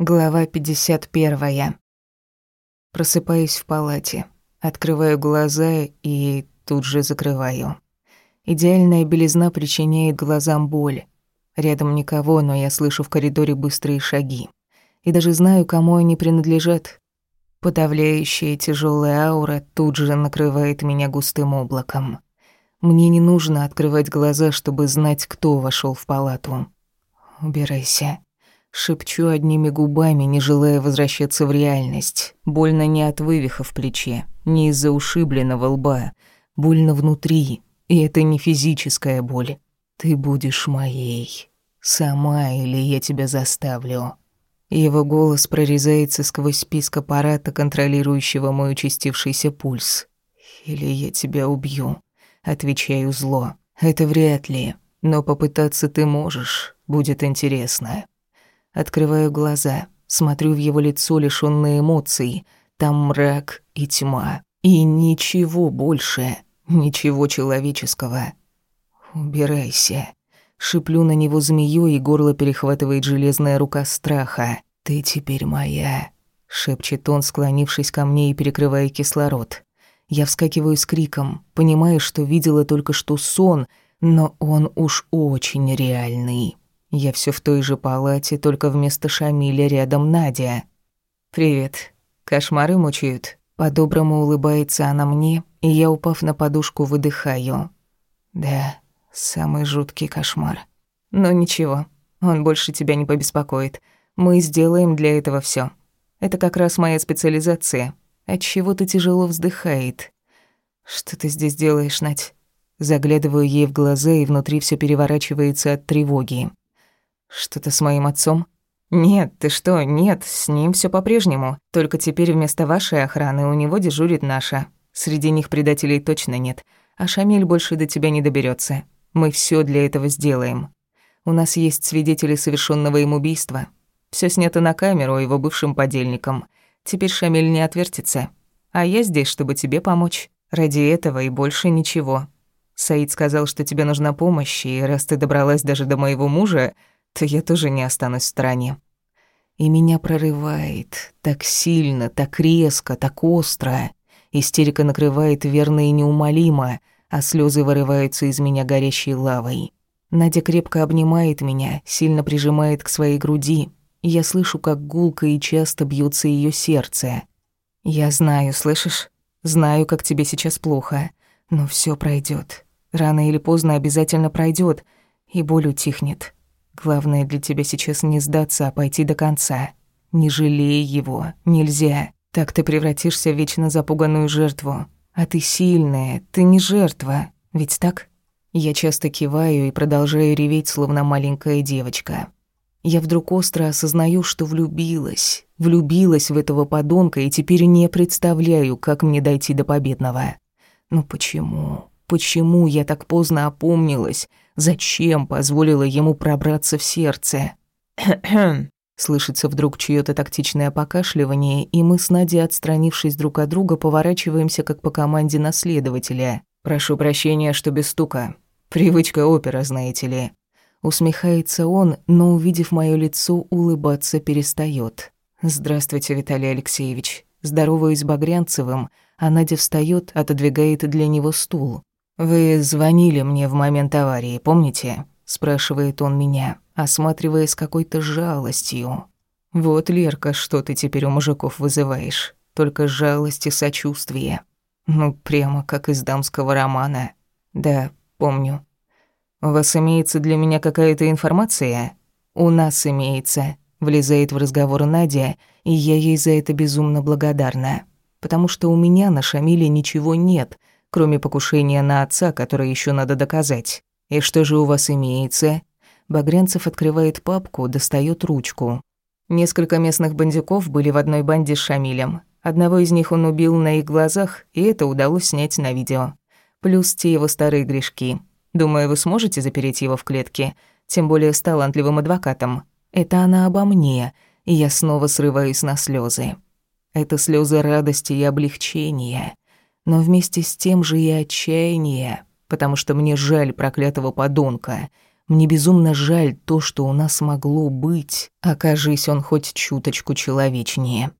Глава 51. Просыпаюсь в палате, открываю глаза и тут же закрываю. Идеальная белизна причиняет глазам боль. Рядом никого, но я слышу в коридоре быстрые шаги. И даже знаю, кому они принадлежат. Подавляющая тяжелая аура тут же накрывает меня густым облаком. Мне не нужно открывать глаза, чтобы знать, кто вошел в палату. Убирайся. Шепчу одними губами, не желая возвращаться в реальность. Больно не от вывиха в плече, не из-за ушибленного лба. Больно внутри, и это не физическая боль. Ты будешь моей. Сама или я тебя заставлю. Его голос прорезается сквозь список аппарата, контролирующего мой участившийся пульс. «Или я тебя убью», — отвечаю зло. «Это вряд ли, но попытаться ты можешь, будет интересно». Открываю глаза, смотрю в его лицо, лишённое эмоций. Там мрак и тьма. И ничего больше, ничего человеческого. «Убирайся». Шиплю на него змеёй, и горло перехватывает железная рука страха. «Ты теперь моя», — шепчет он, склонившись ко мне и перекрывая кислород. Я вскакиваю с криком, понимая, что видела только что сон, но он уж очень реальный. Я все в той же палате, только вместо Шамиля рядом Надя. «Привет. Кошмары мучают?» По-доброму улыбается она мне, и я, упав на подушку, выдыхаю. «Да, самый жуткий кошмар. Но ничего, он больше тебя не побеспокоит. Мы сделаем для этого все. Это как раз моя специализация. От чего то тяжело вздыхает. Что ты здесь делаешь, Надь?» Заглядываю ей в глаза, и внутри все переворачивается от тревоги. Что-то с моим отцом? Нет, ты что, нет, с ним все по-прежнему. Только теперь вместо вашей охраны у него дежурит наша. Среди них предателей точно нет. А Шамиль больше до тебя не доберется. Мы все для этого сделаем. У нас есть свидетели совершенного им убийства. Все снято на камеру его бывшим подельникам. Теперь Шамиль не отвертится. А я здесь, чтобы тебе помочь. Ради этого и больше ничего. Саид сказал, что тебе нужна помощь, и раз ты добралась даже до моего мужа, то я тоже не останусь в стороне. И меня прорывает так сильно, так резко, так остро. Истерика накрывает верно и неумолимо, а слезы вырываются из меня горящей лавой. Надя крепко обнимает меня, сильно прижимает к своей груди. Я слышу, как гулко и часто бьется ее сердце. Я знаю, слышишь? Знаю, как тебе сейчас плохо, но все пройдет. Рано или поздно обязательно пройдет, и боль утихнет. Главное для тебя сейчас не сдаться, а пойти до конца. Не жалей его, нельзя. Так ты превратишься в вечно запуганную жертву. А ты сильная, ты не жертва. Ведь так? Я часто киваю и продолжаю реветь, словно маленькая девочка. Я вдруг остро осознаю, что влюбилась. Влюбилась в этого подонка и теперь не представляю, как мне дойти до победного. Ну почему? Почему я так поздно опомнилась? Зачем позволила ему пробраться в сердце? Слышится вдруг чьё-то тактичное покашливание, и мы с Надей, отстранившись друг от друга, поворачиваемся как по команде наследователя. «Прошу прощения, что без стука. Привычка опера, знаете ли». Усмехается он, но, увидев моё лицо, улыбаться перестаёт. «Здравствуйте, Виталий Алексеевич». Здороваюсь с Багрянцевым, а Надя встаёт, отодвигает для него стул. «Вы звонили мне в момент аварии, помните?» – спрашивает он меня, осматривая с какой-то жалостью. «Вот, Лерка, что ты теперь у мужиков вызываешь? Только жалость и сочувствие. Ну, прямо как из дамского романа. Да, помню. У вас имеется для меня какая-то информация? У нас имеется». Влезает в разговор Надя, и я ей за это безумно благодарна. Потому что у меня на Шамиле ничего нет – кроме покушения на отца, которое еще надо доказать. И что же у вас имеется? Багрянцев открывает папку, достает ручку. Несколько местных бандюков были в одной банде с Шамилем. Одного из них он убил на их глазах, и это удалось снять на видео. Плюс те его старые грешки. Думаю, вы сможете запереть его в клетке, тем более с талантливым адвокатом. Это она обо мне, и я снова срываюсь на слезы. Это слезы радости и облегчения но вместе с тем же и отчаяние, потому что мне жаль проклятого подонка. Мне безумно жаль то, что у нас могло быть, окажись он хоть чуточку человечнее.